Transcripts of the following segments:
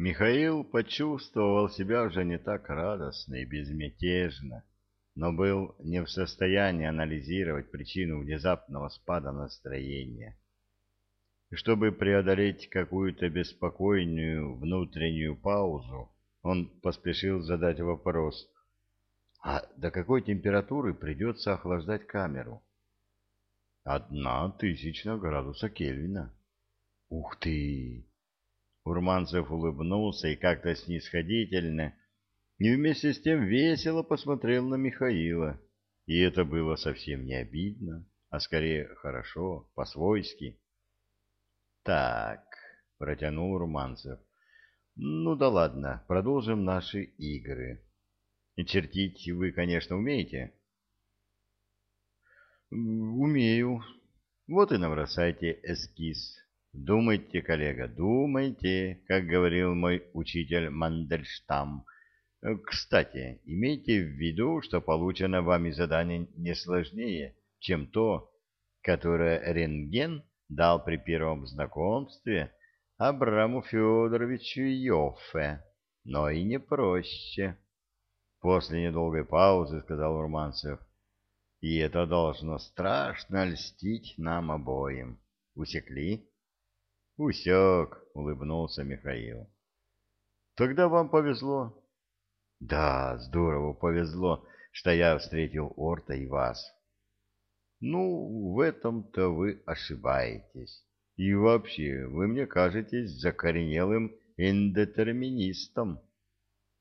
Михаил почувствовал себя уже не так радостно и безмятежно, но был не в состоянии анализировать причину внезапного спада настроения. Чтобы преодолеть какую-то беспокойную внутреннюю паузу, он поспешил задать вопрос. «А до какой температуры придется охлаждать камеру?» «Одна тысяча градуса Кельвина». «Ух ты!» Урманцев улыбнулся и как-то снисходительно, и вместе с тем весело посмотрел на Михаила. И это было совсем не обидно, а скорее хорошо, по-свойски. «Так», — протянул Урманцев, — «ну да ладно, продолжим наши игры. Чертить вы, конечно, умеете?» «Умею. Вот и набросайте эскиз». Думайте, коллега, думайте, как говорил мой учитель Мандельштам. Кстати, имейте в виду, что получено вами задание не сложнее, чем то, которое рентген дал при первом знакомстве Абраму Федоровичу Йоффе, но и не проще. После недолгой паузы сказал Урманцев, и это должно страшно льстить нам обоим. Усекли? Усек, улыбнулся Михаил. Тогда вам повезло. Да, здорово повезло, что я встретил Орта и вас. Ну, в этом-то вы ошибаетесь. И вообще, вы мне кажетесь закоренелым индетерминистом.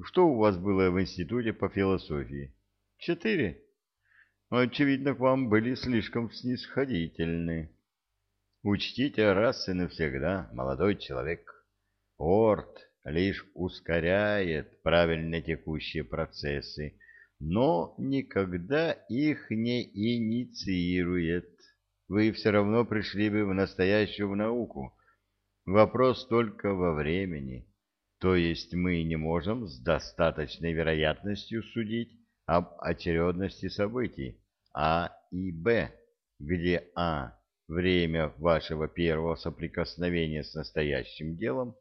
Что у вас было в институте по философии? Четыре? Очевидно, к вам были слишком снисходительны. Учтите раз и навсегда, молодой человек. Орт лишь ускоряет правильно текущие процессы, но никогда их не инициирует. Вы все равно пришли бы в настоящую науку. Вопрос только во времени. То есть мы не можем с достаточной вероятностью судить об очередности событий А и Б, где А время вашего первого соприкосновения с настоящим делом,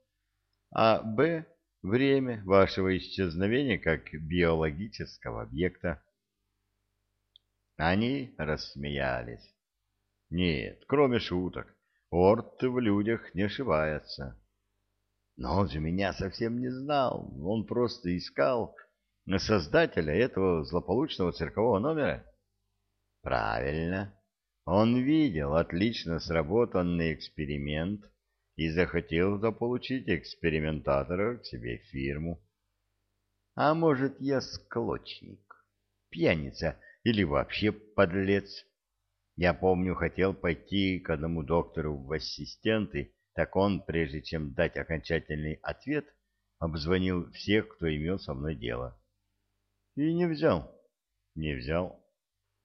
а б. время вашего исчезновения как биологического объекта. Они рассмеялись. Нет, кроме шуток, Орт в людях не ошибается. Но он же меня совсем не знал, он просто искал создателя этого злополучного циркового номера. Правильно. Он видел отлично сработанный эксперимент и захотел заполучить экспериментатора к себе в фирму. А может, я склочник, пьяница или вообще подлец? Я помню, хотел пойти к одному доктору в ассистенты, так он, прежде чем дать окончательный ответ, обзвонил всех, кто имел со мной дело. И не взял. Не взял.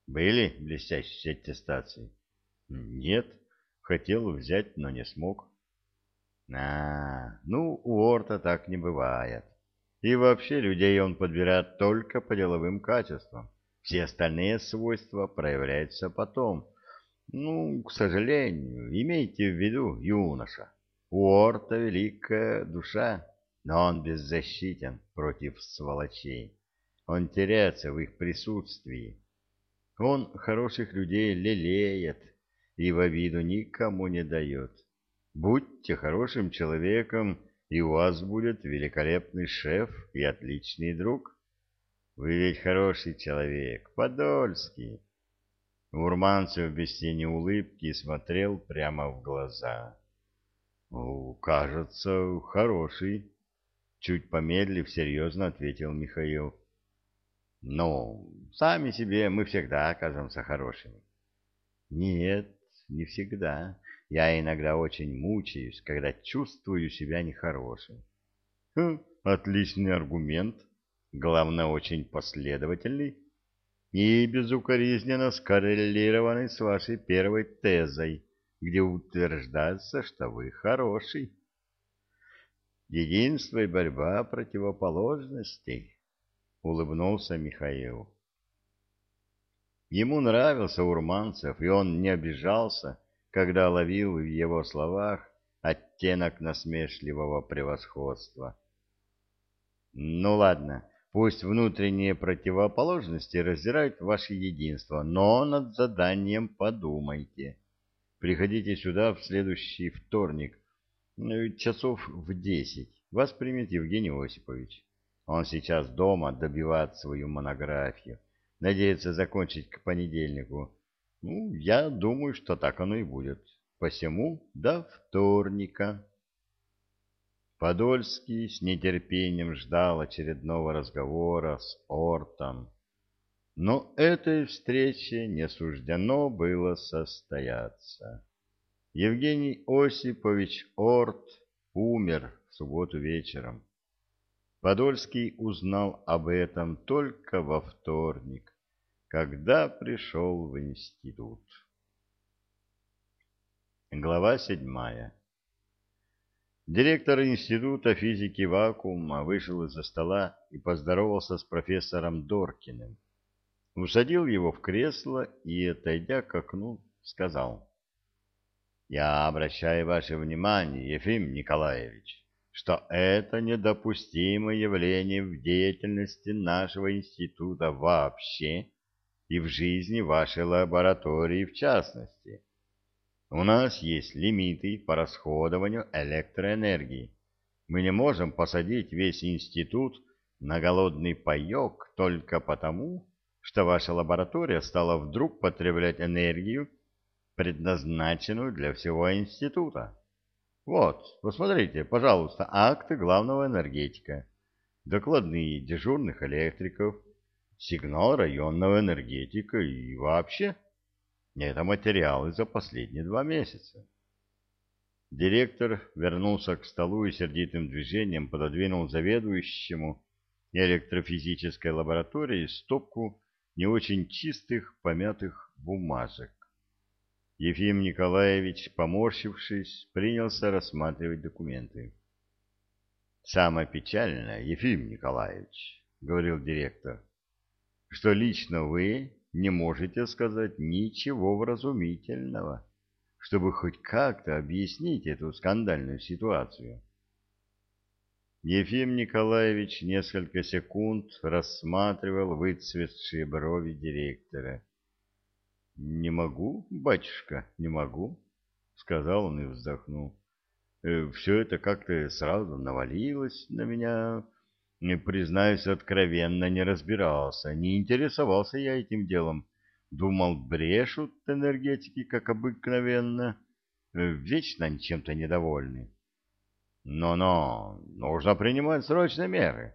Были блестящие аттестации? Нет. Хотел взять, но не смог. А, ну, у Орта так не бывает. И вообще людей он подбирает только по деловым качествам. Все остальные свойства проявляются потом. Ну, к сожалению, имейте в виду, юноша, у Орта великая душа, но он беззащитен против сволочей. Он теряется в их присутствии. Он хороших людей лелеет и во виду никому не дает. Будьте хорошим человеком, и у вас будет великолепный шеф и отличный друг. Вы ведь хороший человек, Подольский. Урманцев без тени улыбки смотрел прямо в глаза. — Кажется, хороший. Чуть помедлив, серьезно ответил Михаил. Ну, сами себе мы всегда окажемся хорошими. Нет, не всегда. Я иногда очень мучаюсь, когда чувствую себя нехорошим. Хм, отличный аргумент. Главное, очень последовательный и безукоризненно скоррелированный с вашей первой тезой, где утверждается, что вы хороший. Единство и борьба противоположностей улыбнулся Михаил. Ему нравился Урманцев, и он не обижался, когда ловил в его словах оттенок насмешливого превосходства. Ну ладно, пусть внутренние противоположности раздирают ваше единство, но над заданием подумайте. Приходите сюда в следующий вторник, ну, часов в десять. Вас примет Евгений Осипович. Он сейчас дома добивает свою монографию. Надеется закончить к понедельнику. Ну, я думаю, что так оно и будет. Посему до вторника. Подольский с нетерпением ждал очередного разговора с Ортом. Но этой встрече не суждено было состояться. Евгений Осипович Орт умер в субботу вечером. Подольский узнал об этом только во вторник когда пришел в институт. Глава седьмая Директор Института физики вакуума вышел из-за стола и поздоровался с профессором Доркиным. Усадил его в кресло и, отойдя к окну, сказал. «Я обращаю ваше внимание, Ефим Николаевич, что это недопустимое явление в деятельности нашего института вообще и в жизни вашей лаборатории в частности. У нас есть лимиты по расходованию электроэнергии. Мы не можем посадить весь институт на голодный паек только потому, что ваша лаборатория стала вдруг потреблять энергию, предназначенную для всего института. Вот, посмотрите, пожалуйста, акты главного энергетика, докладные дежурных электриков, сигнал районного энергетика и вообще. Это материалы за последние два месяца. Директор вернулся к столу и сердитым движением пододвинул заведующему электрофизической лаборатории стопку не очень чистых помятых бумажек. Ефим Николаевич, поморщившись, принялся рассматривать документы. «Самое печальное, Ефим Николаевич», — говорил директор, — что лично вы не можете сказать ничего вразумительного, чтобы хоть как-то объяснить эту скандальную ситуацию. Ефим Николаевич несколько секунд рассматривал выцветшие брови директора. — Не могу, батюшка, не могу, — сказал он и вздохнул. «Э, — Все это как-то сразу навалилось на меня, не Признаюсь, откровенно не разбирался, не интересовался я этим делом. Думал, брешут энергетики, как обыкновенно, э, вечно они чем-то недовольны. Но-но, нужно принимать срочные меры.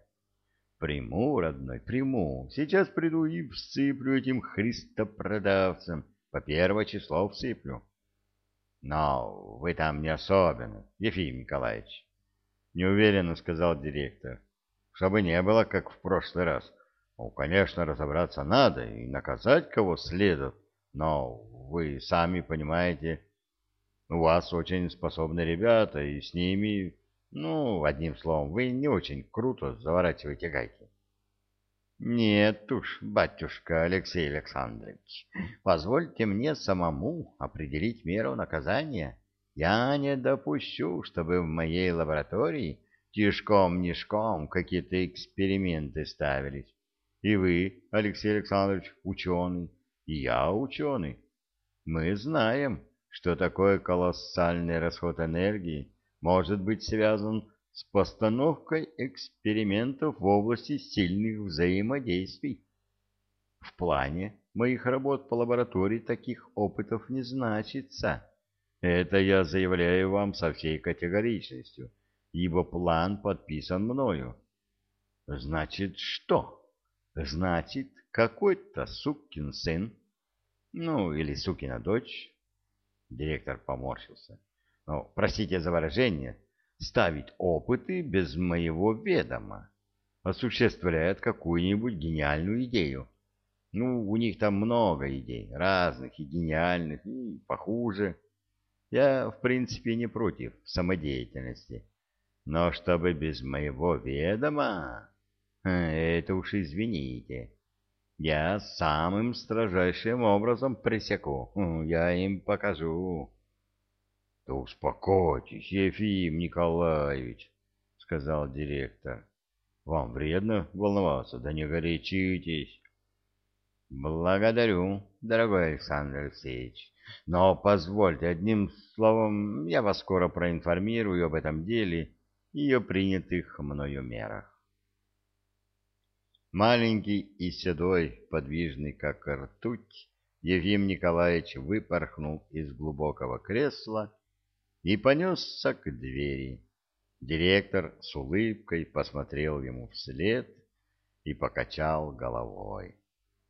Приму, родной, приму. Сейчас приду и всыплю этим христопродавцам. По первое число всыплю. Но вы там не особенно, Ефим Николаевич. Неуверенно сказал директор чтобы не было, как в прошлый раз. Ну, конечно, разобраться надо и наказать кого следует, но вы сами понимаете, у вас очень способные ребята, и с ними, ну, одним словом, вы не очень круто заворачиваете гайки. Нет уж, батюшка Алексей Александрович, позвольте мне самому определить меру наказания. Я не допущу, чтобы в моей лаборатории тишком-нишком какие-то эксперименты ставились. И вы, Алексей Александрович, ученый, и я ученый. Мы знаем, что такой колоссальный расход энергии может быть связан с постановкой экспериментов в области сильных взаимодействий. В плане моих работ по лаборатории таких опытов не значится. Это я заявляю вам со всей категоричностью ибо план подписан мною. Значит, что? Значит, какой-то сукин сын, ну, или сукина дочь, директор поморщился, ну, простите за выражение, ставить опыты без моего ведома, осуществляет какую-нибудь гениальную идею. Ну, у них там много идей, разных и гениальных, и похуже. Я, в принципе, не против самодеятельности. Но чтобы без моего ведома... Это уж извините. Я самым строжайшим образом пресеку. Я им покажу. Да успокойтесь, Ефим Николаевич, сказал директор. Вам вредно волноваться, да не горячитесь. Благодарю, дорогой Александр Алексеевич. Но позвольте одним словом, я вас скоро проинформирую об этом деле и о принятых мною мерах. Маленький и седой, подвижный как ртуть, Ефим Николаевич выпорхнул из глубокого кресла и понесся к двери. Директор с улыбкой посмотрел ему вслед и покачал головой.